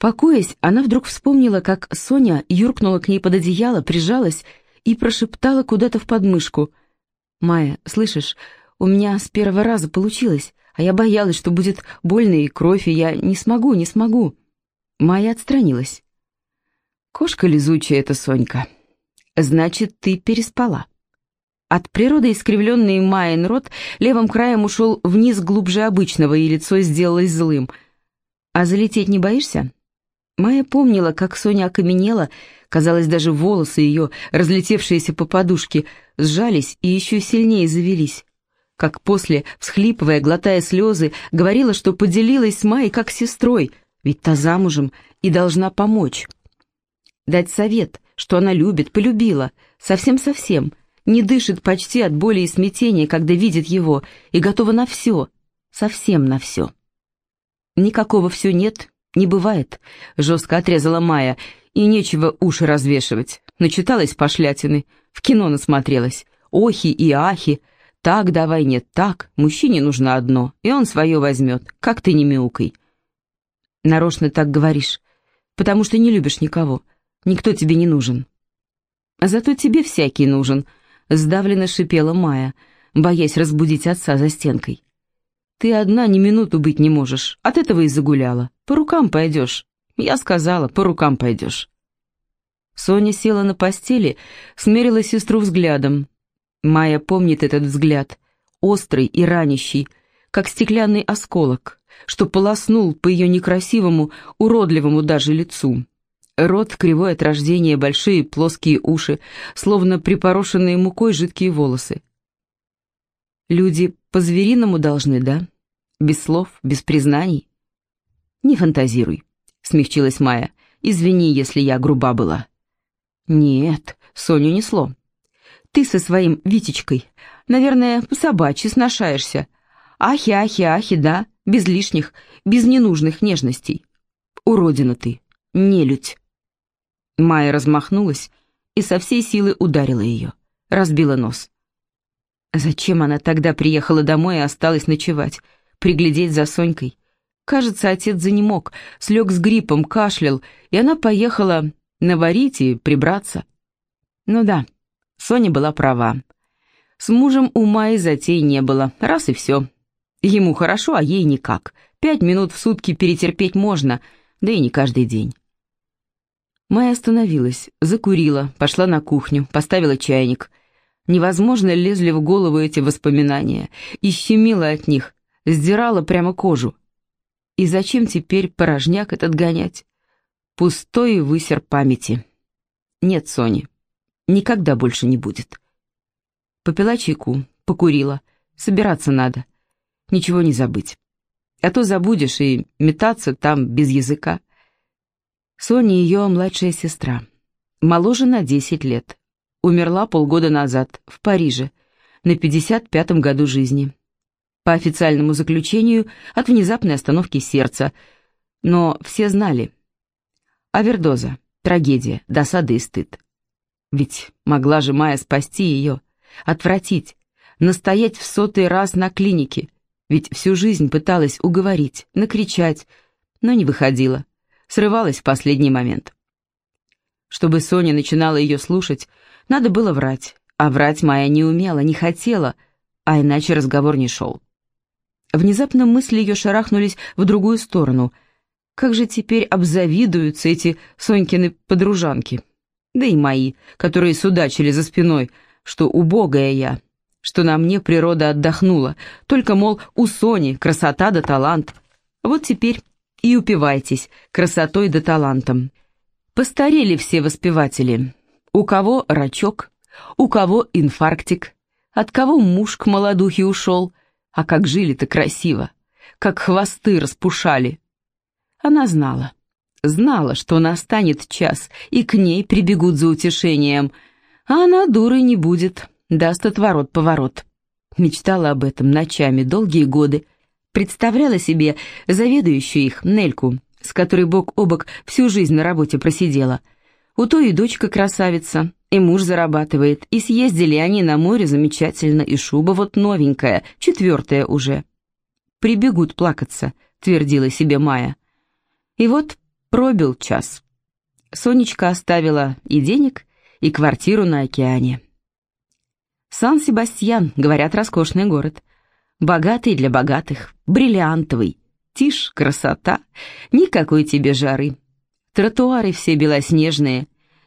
Покоясь, она вдруг вспомнила, как Соня юркнула к ней под одеяло, прижалась и прошептала куда-то в подмышку. «Майя, слышишь, у меня с первого раза получилось, а я боялась, что будет больно и кровь, и я не смогу, не смогу». Майя отстранилась. «Кошка лизучая эта Сонька. Значит, ты переспала». От природы искривленный Майен рот левым краем ушел вниз глубже обычного, и лицо сделалось злым. «А залететь не боишься?» Майя помнила, как Соня окаменела, казалось, даже волосы ее, разлетевшиеся по подушке, сжались и еще сильнее завелись. Как после, всхлипывая, глотая слезы, говорила, что поделилась с Майей как сестрой, ведь та замужем и должна помочь. Дать совет, что она любит, полюбила, совсем-совсем, не дышит почти от боли и смятения, когда видит его, и готова на все, совсем на все. Никакого все нет, не бывает, жестко отрезала Майя, и нечего уши развешивать. Начиталась пошлятины, в кино насмотрелась, охи и ахи, так давай, нет так, мужчине нужно одно, и он свое возьмет, как ты не мяукай. Нарочно так говоришь, потому что не любишь никого, никто тебе не нужен. Зато тебе всякий нужен, сдавленно шипела Майя, боясь разбудить отца за стенкой. Ты одна ни минуту быть не можешь, от этого и загуляла. По рукам пойдешь. Я сказала, по рукам пойдешь. Соня села на постели, смерила сестру взглядом. Майя помнит этот взгляд, острый и ранящий, как стеклянный осколок, что полоснул по ее некрасивому, уродливому даже лицу. Рот кривой от рождения, большие плоские уши, словно припорошенные мукой жидкие волосы. Люди по-звериному должны, да? Без слов, без признаний? Не фантазируй, смягчилась Майя. Извини, если я груба была. Нет, Соню несло. Ты со своим Витечкой, наверное, собачьи сношаешься. Ахи, ахи, ахи, да, без лишних, без ненужных нежностей. Уродина ты, нелюдь. Майя размахнулась и со всей силы ударила ее, разбила нос. Зачем она тогда приехала домой и осталась ночевать, приглядеть за Сонькой? Кажется, отец занемог, слег с гриппом, кашлял, и она поехала наварить и прибраться. Ну да, Соня была права. С мужем ума и затей не было, раз и все. Ему хорошо, а ей никак. Пять минут в сутки перетерпеть можно, да и не каждый день. Майя остановилась, закурила, пошла на кухню, поставила чайник. Невозможно лезли в голову эти воспоминания, и от них, сдирала прямо кожу. И зачем теперь порожняк этот гонять? Пустой высер памяти. Нет, Сони, никогда больше не будет. Попила чайку, покурила, собираться надо. Ничего не забыть. А то забудешь и метаться там без языка. Соня ее младшая сестра. Моложе на 10 лет. Умерла полгода назад, в Париже, на 55-м году жизни. По официальному заключению, от внезапной остановки сердца. Но все знали. Авердоза, трагедия, досада и стыд. Ведь могла же Майя спасти ее, отвратить, настоять в сотый раз на клинике. Ведь всю жизнь пыталась уговорить, накричать, но не выходила срывалась в последний момент. Чтобы Соня начинала ее слушать, надо было врать, а врать Майя не умела, не хотела, а иначе разговор не шел. Внезапно мысли ее шарахнулись в другую сторону. Как же теперь обзавидуются эти Сонькины подружанки? Да и мои, которые судачили за спиной, что убогая я, что на мне природа отдохнула, только, мол, у Сони красота да талант. Вот теперь и упивайтесь красотой да талантом. Постарели все воспеватели. У кого рачок, у кого инфарктик, от кого муж к молодухе ушел, а как жили-то красиво, как хвосты распушали. Она знала, знала, что настанет час, и к ней прибегут за утешением, а она дурой не будет, даст отворот-поворот. Мечтала об этом ночами долгие годы, Представляла себе заведующую их, Нельку, с которой бок о бок всю жизнь на работе просидела. У той и дочка красавица, и муж зарабатывает, и съездили они на море замечательно, и шуба вот новенькая, четвертая уже. «Прибегут плакаться», — твердила себе Майя. И вот Пробил час. Сонечка оставила и денег, и квартиру на океане. Сан-Себастьян, говорят, роскошный город. Богатый для богатых, бриллиантовый. Тишь, красота, никакой тебе жары. Тротуары все белоснежные,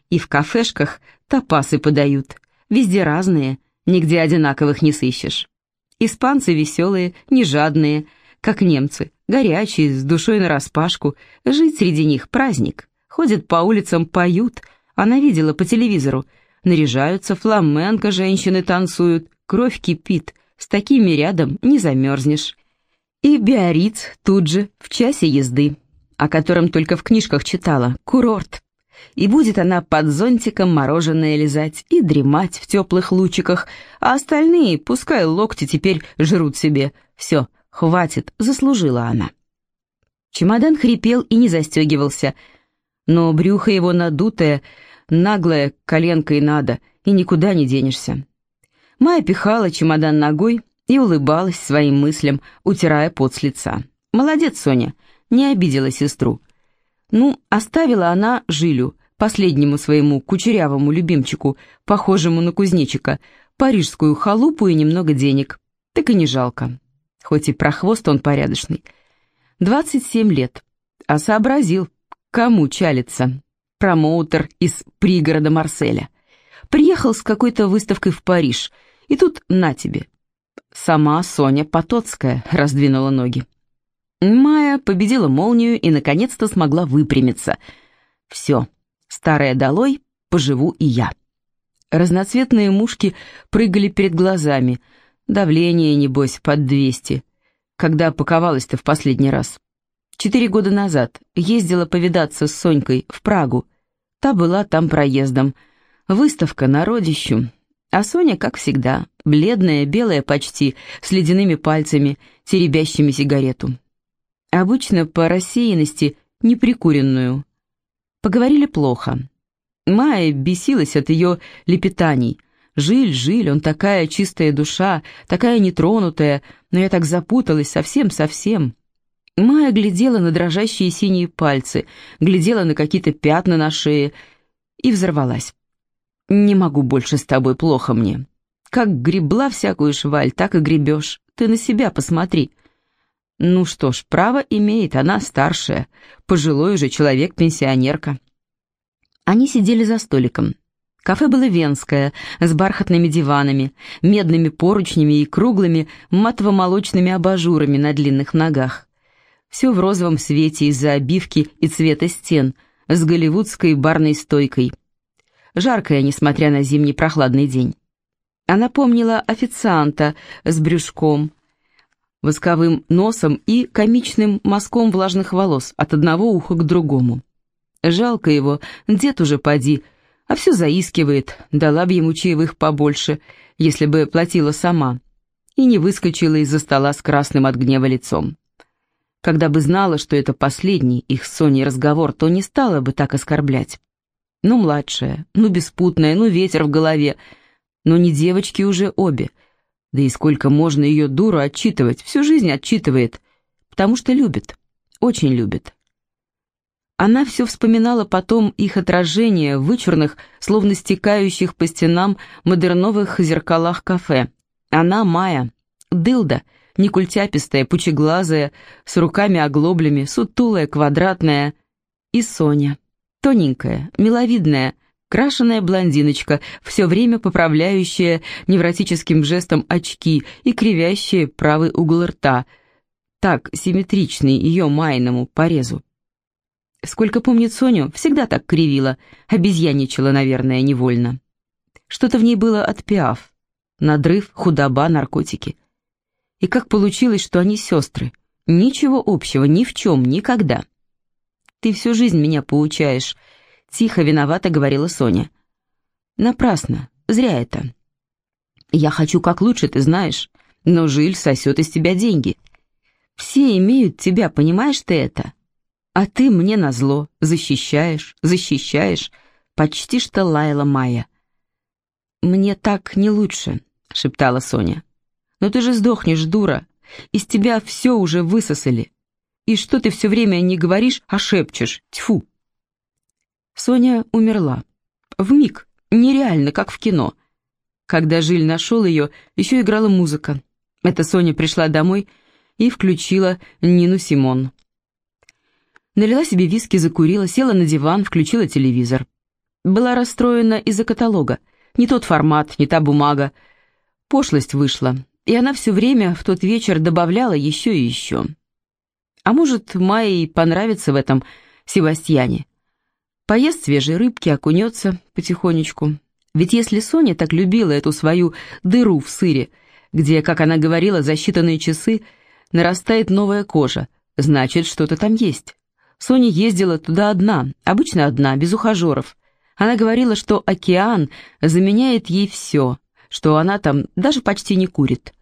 и в кафешках топасы подают. Везде разные, нигде одинаковых не сыщешь. Испанцы веселые, не жадные, как немцы, горячие, с душой нараспашку. Жить среди них праздник. Ходят по улицам, поют. Она видела по телевизору. Наряжаются, фламенко женщины танцуют, кровь кипит. С такими рядом не замерзнешь. И Биориц тут же, в часе езды, о котором только в книжках читала, курорт. И будет она под зонтиком мороженое лизать и дремать в теплых лучиках, а остальные пускай локти теперь жрут себе. Все, хватит, заслужила она. Чемодан хрипел и не застегивался, но брюхо его надутое, наглое, коленкой надо, и никуда не денешься. Майя пихала чемодан ногой и улыбалась своим мыслям, утирая пот с лица. «Молодец, Соня, не обидела сестру». Ну, оставила она Жилю, последнему своему кучерявому любимчику, похожему на кузнечика, парижскую халупу и немного денег. Так и не жалко. Хоть и прохвост он порядочный. 27 лет. А сообразил, кому чалится. Промоутер из пригорода Марселя. Приехал с какой-то выставкой в Париж. И тут на тебе. Сама Соня Потоцкая раздвинула ноги. Майя победила молнию и наконец-то смогла выпрямиться. Все, старая долой, поживу и я. Разноцветные мушки прыгали перед глазами. Давление, небось, под двести. Когда паковалась-то в последний раз? Четыре года назад ездила повидаться с Сонькой в Прагу. Та была там проездом. Выставка народищу. А Соня, как всегда, бледная, белая почти, с ледяными пальцами, теребящими сигарету. Обычно по рассеянности неприкуренную. Поговорили плохо. Майя бесилась от ее лепетаний. «Жиль, Жиль, он такая чистая душа, такая нетронутая, но я так запуталась совсем-совсем». Майя глядела на дрожащие синие пальцы, глядела на какие-то пятна на шее и взорвалась. «Не могу больше с тобой, плохо мне. Как гребла всякую шваль, так и гребешь. Ты на себя посмотри». Ну что ж, право имеет, она старшая, пожилой уже человек-пенсионерка. Они сидели за столиком. Кафе было венское, с бархатными диванами, медными поручнями и круглыми матово-молочными абажурами на длинных ногах. Все в розовом свете из-за обивки и цвета стен, с голливудской барной стойкой – жаркое, несмотря на зимний прохладный день. Она помнила официанта с брюшком, восковым носом и комичным мазком влажных волос от одного уха к другому. Жалко его, дед уже поди, а все заискивает, дала бы ему чаевых побольше, если бы платила сама, и не выскочила из-за стола с красным от гнева лицом. Когда бы знала, что это последний их с Соней разговор, то не стала бы так оскорблять. Ну, младшая, ну, беспутная, ну, ветер в голове. Но не девочки уже обе. Да и сколько можно ее дуру отчитывать, всю жизнь отчитывает. Потому что любит, очень любит. Она все вспоминала потом их отражение в вычурных, словно стекающих по стенам модерновых зеркалах кафе. Она Майя, дылда, некультяпистая, пучеглазая, с руками-оглоблями, сутулая, квадратная, и Соня Тоненькая, миловидная, крашеная блондиночка, все время поправляющая невротическим жестом очки и кривящая правый угол рта, так симметричный ее майному порезу. Сколько помнит Соню, всегда так кривила, обезьяничала, наверное, невольно. Что-то в ней было от пиаф. Надрыв, худоба, наркотики. И как получилось, что они сестры? Ничего общего, ни в чем, никогда. Ты всю жизнь меня поучаешь», — тихо, виновато говорила Соня. «Напрасно. Зря это. Я хочу как лучше, ты знаешь, но Жиль сосет из тебя деньги. Все имеют тебя, понимаешь ты это? А ты мне назло, защищаешь, защищаешь, почти что лаяла Майя. «Мне так не лучше», — шептала Соня. «Но ты же сдохнешь, дура. Из тебя все уже высосали. И что ты все время не говоришь, а шепчешь? Тьфу!» Соня умерла. В миг, нереально, как в кино. Когда Жиль нашел ее, еще играла музыка. Эта Соня пришла домой и включила Нину Симон. Налила себе виски, закурила, села на диван, включила телевизор. Была расстроена из-за каталога. Не тот формат, не та бумага. Пошлость вышла, и она все время в тот вечер добавляла еще и еще. А может, Майе понравится в этом Севастьяне. Поест свежей рыбки, окунется потихонечку. Ведь если Соня так любила эту свою дыру в сыре, где, как она говорила, за считанные часы нарастает новая кожа, значит, что-то там есть. Соня ездила туда одна, обычно одна, без ухажеров. Она говорила, что океан заменяет ей все, что она там даже почти не курит.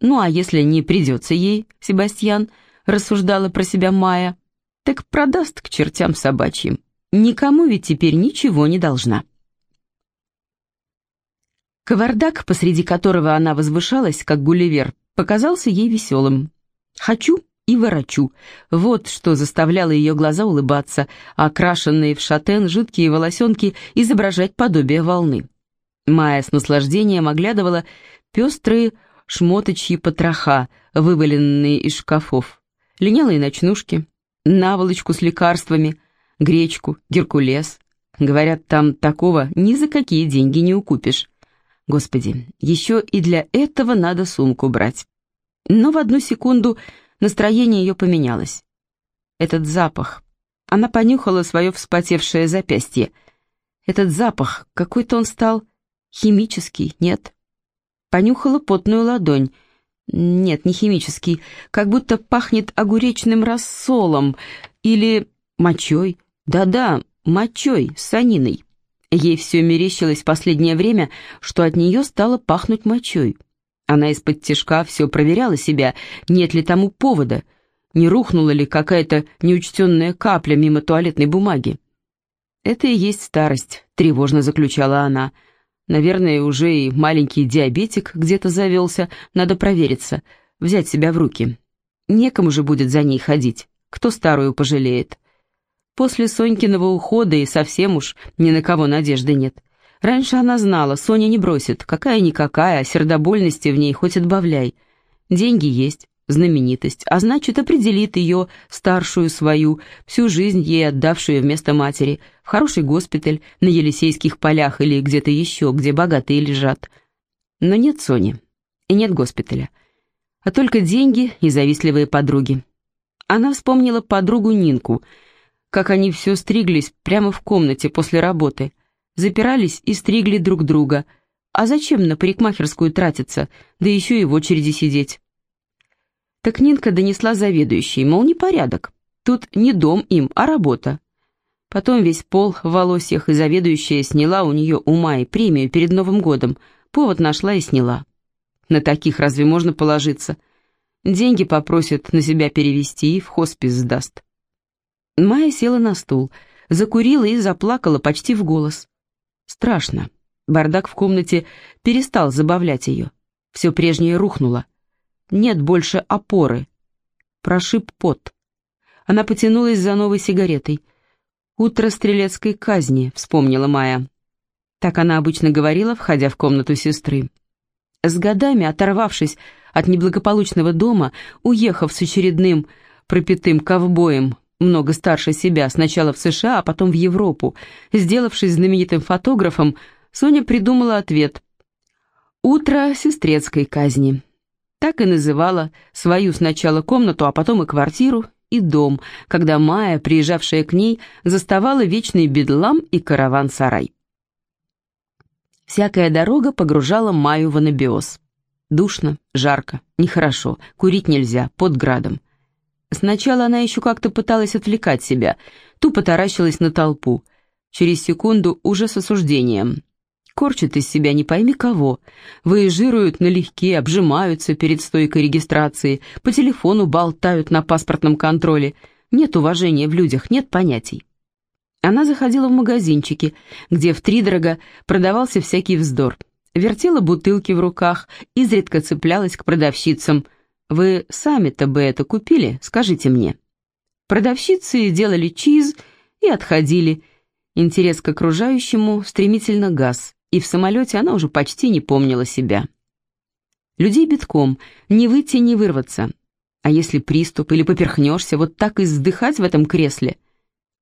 Ну а если не придется ей, Себастьян, рассуждала про себя Майя, так продаст к чертям собачьим. Никому ведь теперь ничего не должна. Кавардак, посреди которого она возвышалась, как Гулливер, показался ей веселым. «Хочу и ворочу». Вот что заставляло ее глаза улыбаться, а окрашенные в шатен жидкие волосенки изображать подобие волны. Майя с наслаждением оглядывала пестрые шмоточьи потроха, вываленные из шкафов, линялые ночнушки, наволочку с лекарствами, гречку, геркулес. Говорят, там такого ни за какие деньги не укупишь. Господи, еще и для этого надо сумку брать. Но в одну секунду настроение ее поменялось. Этот запах. Она понюхала свое вспотевшее запястье. Этот запах, какой-то он стал химический, нет? Понюхала потную ладонь. Нет, не химический, как будто пахнет огуречным рассолом или мочой. Да-да, мочой, саниной. Ей все мерещилось в последнее время, что от нее стало пахнуть мочой. Она из-под тишка все проверяла себя, нет ли тому повода, не рухнула ли какая-то неучтенная капля мимо туалетной бумаги. «Это и есть старость», — тревожно заключала она. «Наверное, уже и маленький диабетик где-то завелся, надо провериться, взять себя в руки. Некому же будет за ней ходить, кто старую пожалеет». После Сонькиного ухода и совсем уж ни на кого надежды нет. Раньше она знала, Соня не бросит, какая-никакая, а сердобольности в ней хоть отбавляй. Деньги есть, знаменитость, а значит определит ее, старшую свою, всю жизнь ей отдавшую вместо матери, в хороший госпиталь, на Елисейских полях или где-то еще, где богатые лежат. Но нет Сони, и нет госпиталя, а только деньги и завистливые подруги. Она вспомнила подругу Нинку, как они все стриглись прямо в комнате после работы – запирались и стригли друг друга. А зачем на парикмахерскую тратиться, да еще и в очереди сидеть? Так Нинка донесла заведующей, мол, непорядок. Тут не дом им, а работа. Потом весь пол в волосьях, и заведующая сняла у нее у Майи премию перед Новым годом. Повод нашла и сняла. На таких разве можно положиться? Деньги попросят на себя перевести и в хоспис сдаст. Майя села на стул, закурила и заплакала почти в голос. Страшно. Бардак в комнате перестал забавлять ее. Все прежнее рухнуло. Нет больше опоры. Прошиб пот. Она потянулась за новой сигаретой. «Утро стрелецкой казни», — вспомнила Майя. Так она обычно говорила, входя в комнату сестры. С годами, оторвавшись от неблагополучного дома, уехав с очередным пропитым ковбоем много старше себя, сначала в США, а потом в Европу. Сделавшись знаменитым фотографом, Соня придумала ответ. «Утро сестрецкой казни». Так и называла свою сначала комнату, а потом и квартиру, и дом, когда Майя, приезжавшая к ней, заставала вечный бедлам и караван-сарай. Всякая дорога погружала Майю в анабиоз. Душно, жарко, нехорошо, курить нельзя, под градом. Сначала она еще как-то пыталась отвлекать себя, тупо таращилась на толпу. Через секунду уже с осуждением. Корчат из себя не пойми кого. Выезжируют налегке, обжимаются перед стойкой регистрации, по телефону болтают на паспортном контроле. Нет уважения в людях, нет понятий. Она заходила в магазинчики, где втридорога продавался всякий вздор. Вертела бутылки в руках, изредка цеплялась к продавщицам – вы сами-то бы это купили, скажите мне?» Продавщицы делали чиз и отходили. Интерес к окружающему стремительно гас, и в самолете она уже почти не помнила себя. Людей битком, не выйти, не вырваться. А если приступ или поперхнешься, вот так и вздыхать в этом кресле?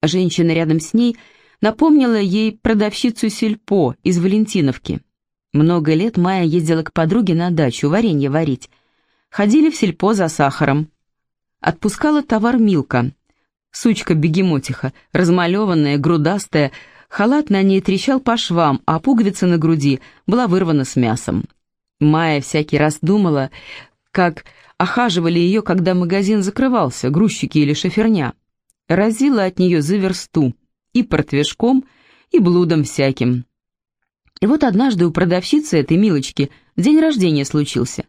Женщина рядом с ней напомнила ей продавщицу сельпо из Валентиновки. Много лет Майя ездила к подруге на дачу варенье варить. Ходили в сельпо за сахаром. Отпускала товар Милка. Сучка-бегемотиха, размалеванная, грудастая, халат на ней трещал по швам, а пуговица на груди была вырвана с мясом. Майя всякий раз думала, как охаживали ее, когда магазин закрывался, грузчики или шоферня. Разила от нее за версту, и портвешком, и блудом всяким. И вот однажды у продавщицы этой Милочки день рождения случился.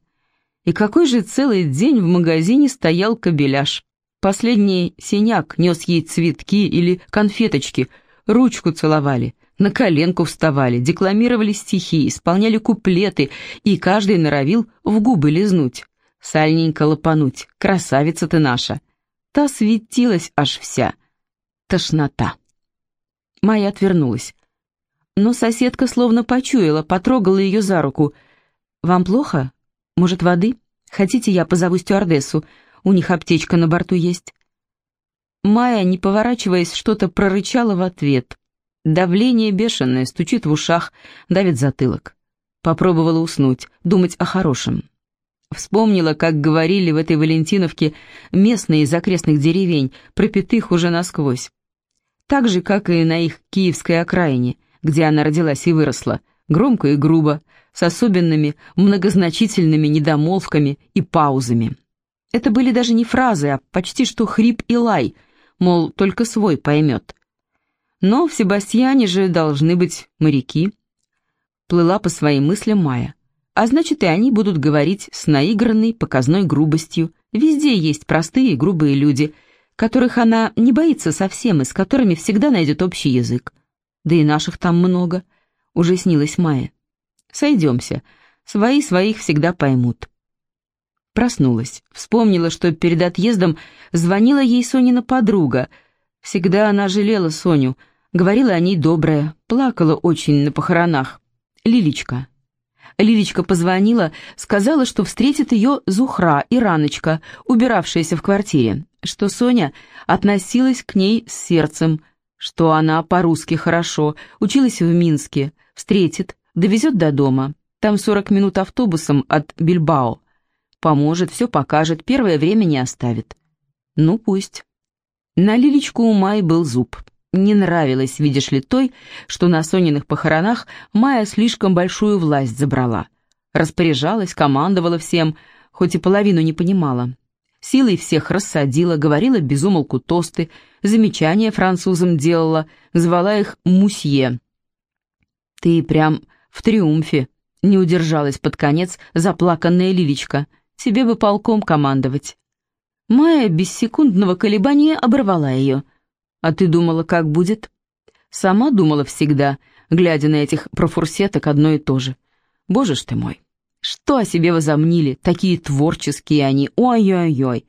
И какой же целый день в магазине стоял кабеляш. Последний синяк нес ей цветки или конфеточки, ручку целовали, на коленку вставали, декламировали стихи, исполняли куплеты, и каждый норовил в губы лизнуть. Сальненько лопануть, красавица ты наша. Та светилась аж вся. Тошнота. Майя отвернулась. Но соседка словно почуяла, потрогала ее за руку. «Вам плохо? Может, воды? Хотите, я позову стюардессу? У них аптечка на борту есть». Майя, не поворачиваясь, что-то прорычала в ответ. Давление бешеное, стучит в ушах, давит затылок. Попробовала уснуть, думать о хорошем. Вспомнила, как говорили в этой Валентиновке местные из окрестных деревень, пропитых уже насквозь. Так же, как и на их киевской окраине, где она родилась и выросла, громко и грубо, с особенными многозначительными недомолвками и паузами. Это были даже не фразы, а почти что хрип и лай, мол, только свой поймет. Но в Себастьяне же должны быть моряки. Плыла по своим мыслям Майя. А значит, и они будут говорить с наигранной показной грубостью. Везде есть простые грубые люди, которых она не боится совсем и с которыми всегда найдет общий язык. Да и наших там много, уже снилась Майя. Сойдемся, свои своих всегда поймут. Проснулась, вспомнила, что перед отъездом звонила ей Сонина подруга. Всегда она жалела Соню, говорила о ней доброе, плакала очень на похоронах. Лилечка, Лилечка позвонила, сказала, что встретит ее Зухра и Раночка, убиравшаяся в квартире, что Соня относилась к ней с сердцем, что она по-русски хорошо, училась в Минске, встретит, довезет до дома. Там 40 минут автобусом от Бильбао. Поможет, все покажет, первое время не оставит. Ну, пусть. На Лилечку у Майи был зуб не нравилось, видишь ли, той, что на Сониных похоронах Майя слишком большую власть забрала. Распоряжалась, командовала всем, хоть и половину не понимала. Силой всех рассадила, говорила безумолку тосты, замечания французам делала, звала их «мусье». «Ты прям в триумфе», — не удержалась под конец заплаканная Лилечка. «Тебе бы полком командовать». Майя без секундного колебания оборвала ее — а ты думала, как будет? Сама думала всегда, глядя на этих профурсеток одно и то же. Боже ж ты мой, что о себе возомнили, такие творческие они, ой-ой-ой.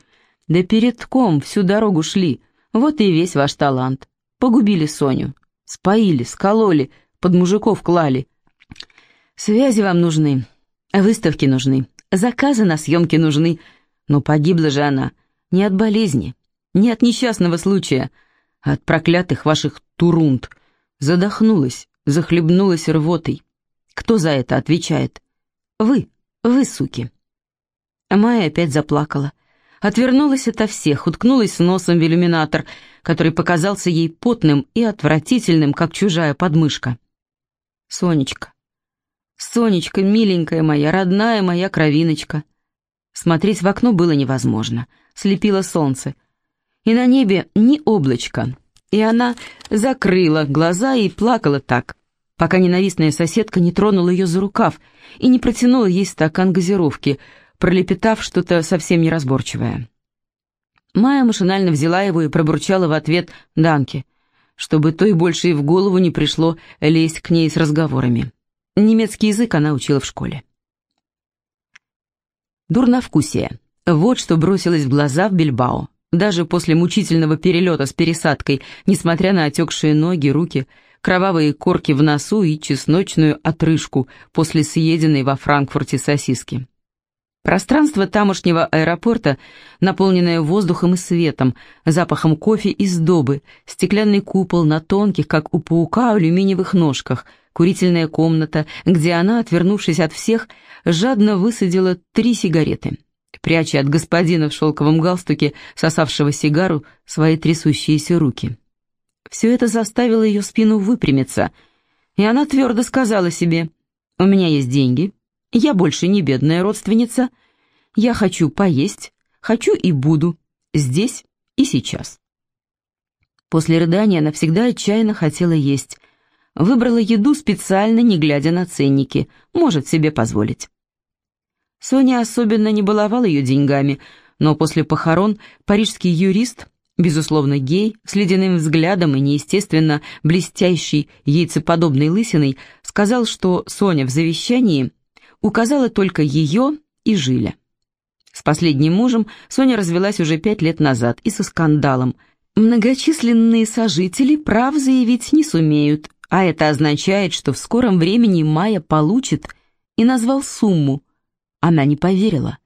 Да перед ком всю дорогу шли, вот и весь ваш талант. Погубили Соню, споили, скололи, под мужиков клали. Связи вам нужны, выставки нужны, заказы на съемки нужны, но погибла же она не от болезни, не от несчастного случая, от проклятых ваших турунд. Задохнулась, захлебнулась рвотой. Кто за это отвечает? Вы, вы, суки. Майя опять заплакала. Отвернулась ото всех, уткнулась носом в иллюминатор, который показался ей потным и отвратительным, как чужая подмышка. Сонечка, Сонечка, миленькая моя, родная моя кровиночка. Смотреть в окно было невозможно. Слепило солнце и на небе ни облачка. И она закрыла глаза и плакала так, пока ненавистная соседка не тронула ее за рукав и не протянула ей стакан газировки, пролепетав что-то совсем неразборчивое. Майя машинально взяла его и пробурчала в ответ «Данки», чтобы то и больше и в голову не пришло лезть к ней с разговорами. Немецкий язык она учила в школе. Дурновкусие. Вот что бросилось в глаза в Бильбао. даже после мучительного перелета с пересадкой, несмотря на отекшие ноги, руки, кровавые корки в носу и чесночную отрыжку после съеденной во Франкфурте сосиски. Пространство тамошнего аэропорта, наполненное воздухом и светом, запахом кофе и сдобы, стеклянный купол на тонких, как у паука, алюминиевых ножках, курительная комната, где она, отвернувшись от всех, жадно высадила три сигареты, пряча от господина в шелковом галстуке, сосавшего сигару, свои трясущиеся руки. Все это заставило ее спину выпрямиться, и она твердо сказала себе, «У меня есть деньги, я больше не бедная родственница. Я хочу поесть, хочу и буду, здесь и сейчас. После рыдания навсегда отчаянно хотела есть. Выбрала еду специально, не глядя на ценники, может себе позволить. Соня особенно не баловала ее деньгами, но после похорон парижский юрист, безусловно гей, с ледяным взглядом и неестественно блестящей яйцеподобной лысиной, сказал, что Соня в завещании – указала только ее и Жиля. С последним мужем Соня развелась уже пять лет назад и со скандалом. Многочисленные сожители прав заявить не сумеют, а это означает, что в скором времени Майя получит и назвал сумму. Она не поверила.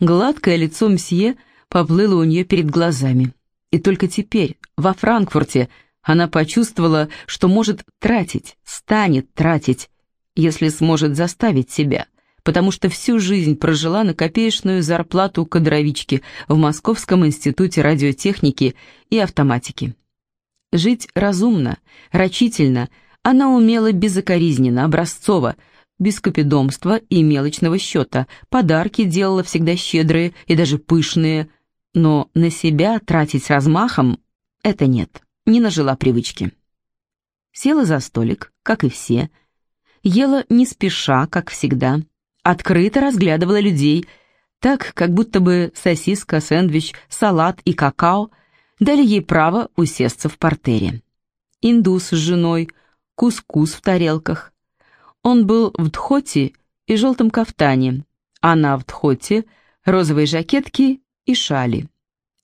Гладкое лицо мсье поплыло у нее перед глазами. И только теперь, во Франкфурте, она почувствовала, что может тратить, станет тратить, если сможет заставить себя потому что всю жизнь прожила на копеечную зарплату кадровички в Московском институте радиотехники и автоматики. Жить разумно, рачительно она умела безокоризненно, образцово, без копидомства и мелочного счета, подарки делала всегда щедрые и даже пышные, но на себя тратить размахом — это нет, не нажила привычки. Села за столик, как и все, ела не спеша, как всегда — открыто разглядывала людей, так, как будто бы сосиска, сэндвич, салат и какао дали ей право усесться в портере. Индус с женой, кускус в тарелках. Он был в дхоте и желтом кафтане, она в дхоте, розовой жакетке и шали.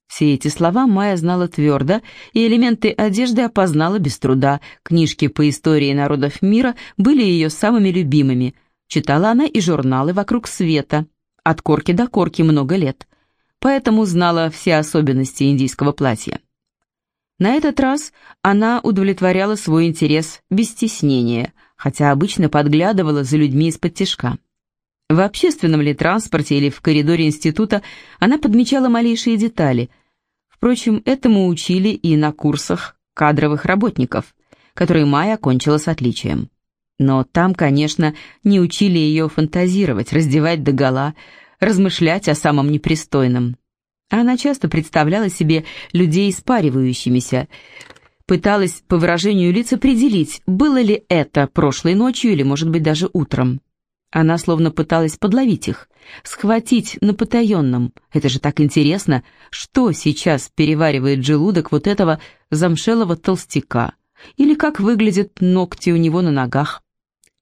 Все эти слова Майя знала твердо, и элементы одежды опознала без труда. Книжки по истории народов мира были ее самыми любимыми, Читала она и журналы «Вокруг света», от корки до корки много лет, поэтому знала все особенности индийского платья. На этот раз она удовлетворяла свой интерес без стеснения, хотя обычно подглядывала за людьми из-под тишка. В общественном ли транспорте или в коридоре института она подмечала малейшие детали. Впрочем, этому учили и на курсах кадровых работников, которые Майя окончила с отличием. Но там, конечно, не учили ее фантазировать, раздевать догола, размышлять о самом непристойном. Она часто представляла себе людей спаривающимися, пыталась по выражению лиц определить, было ли это прошлой ночью или, может быть, даже утром. Она словно пыталась подловить их, схватить на потаенном. Это же так интересно, что сейчас переваривает желудок вот этого замшелого толстяка, или как выглядят ногти у него на ногах.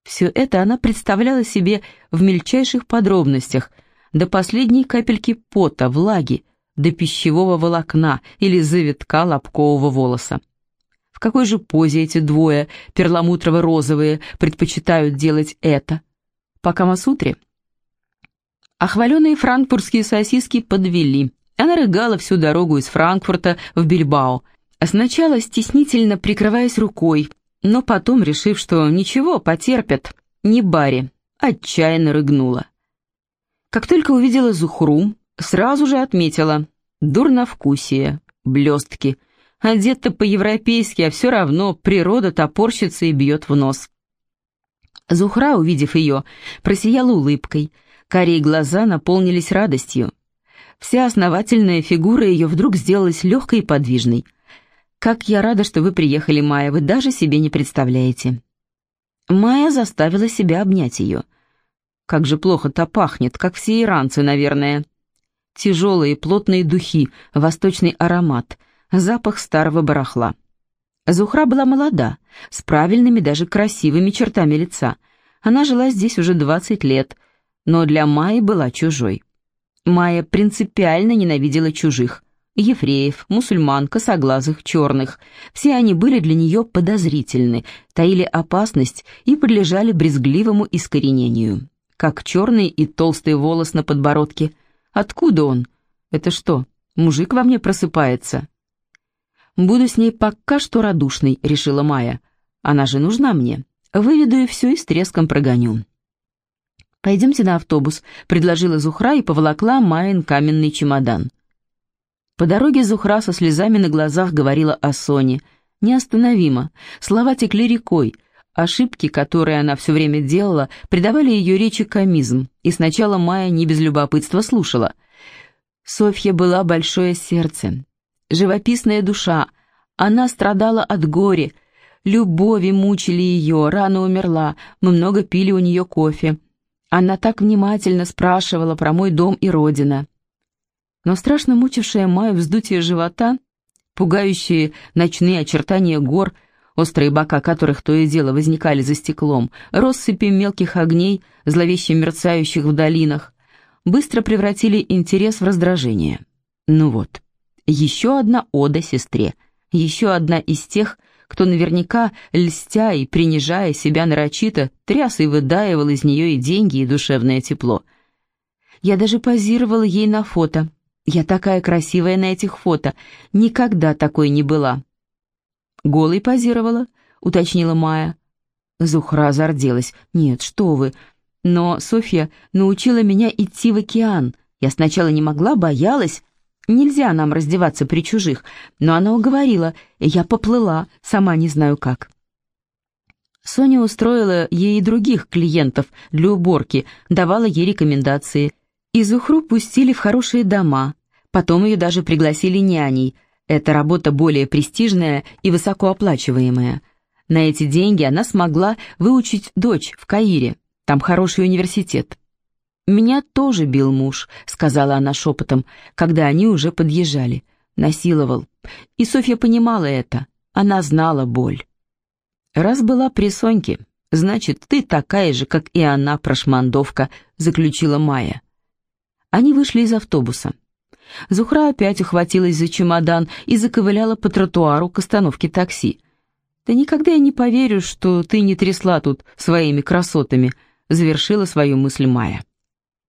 Все это она представляла себе в мельчайших подробностях, до последней капельки пота, влаги, до пищевого волокна или завитка лобкового волоса. В какой же позе эти двое, перламутрово-розовые, предпочитают делать это? По Камасутре? А франкфуртские сосиски подвели. Она рыгала всю дорогу из Франкфурта в Бильбао, сначала стеснительно прикрываясь рукой, но потом, решив, что ничего, потерпят, не Барри, отчаянно рыгнула. Как только увидела Зухру, сразу же отметила дурновкусие, блестки, одета по-европейски, а все равно природа топорщится и бьет в нос. Зухра, увидев ее, просияла улыбкой, карие глаза наполнились радостью. Вся основательная фигура ее вдруг сделалась легкой и подвижной — «Как я рада, что вы приехали, Майя, вы даже себе не представляете». Майя заставила себя обнять ее. Как же плохо-то пахнет, как все иранцы, наверное. Тяжелые плотные духи, восточный аромат, запах старого барахла. Зухра была молода, с правильными, даже красивыми чертами лица. Она жила здесь уже 20 лет, но для Майи была чужой. Майя принципиально ненавидела чужих, Ефреев, мусульман, косоглазых, черных. Все они были для нее подозрительны, таили опасность и подлежали брезгливому искоренению. Как черный и толстый волос на подбородке. Откуда он? Это что, мужик во мне просыпается? Буду с ней пока что радушной, решила Майя. Она же нужна мне. Выведу и все и с треском прогоню. «Пойдемте на автобус», — предложила Зухра и поволокла Майин каменный чемодан. По дороге Зухра со слезами на глазах говорила о Соне. Неостановимо. Слова текли рекой. Ошибки, которые она все время делала, придавали ее речи комизм, и сначала Майя не без любопытства слушала. Софья была большое сердце, живописная душа. Она страдала от горя, любови мучили ее, рано умерла, мы много пили у нее кофе. Она так внимательно спрашивала про мой дом и родина. Но страшно мучившая Майю вздутие живота, пугающие ночные очертания гор, острые бока которых то и дело возникали за стеклом, россыпи мелких огней, зловеще мерцающих в долинах, быстро превратили интерес в раздражение. Ну вот, еще одна ода сестре, еще одна из тех, кто наверняка, льстя и принижая себя нарочито, тряс и выдаивал из нее и деньги, и душевное тепло. Я даже позировала ей на фото. Я такая красивая на этих фото, никогда такой не была. «Голой позировала?» — уточнила Майя. Зухра зарделась. «Нет, что вы. Но Софья научила меня идти в океан. Я сначала не могла, боялась, Нельзя нам раздеваться при чужих, но она уговорила, и я поплыла, сама не знаю как. Соня устроила ей и других клиентов для уборки, давала ей рекомендации. И Зухру пустили в хорошие дома, потом ее даже пригласили няней. Эта работа более престижная и высокооплачиваемая. На эти деньги она смогла выучить дочь в Каире, там хороший университет. «Меня тоже бил муж», — сказала она шепотом, когда они уже подъезжали. Насиловал. И Софья понимала это. Она знала боль. «Раз была при Соньке, значит, ты такая же, как и она, прошмандовка», — заключила Майя. Они вышли из автобуса. Зухра опять ухватилась за чемодан и заковыляла по тротуару к остановке такси. «Да никогда я не поверю, что ты не трясла тут своими красотами», — завершила свою мысль Майя.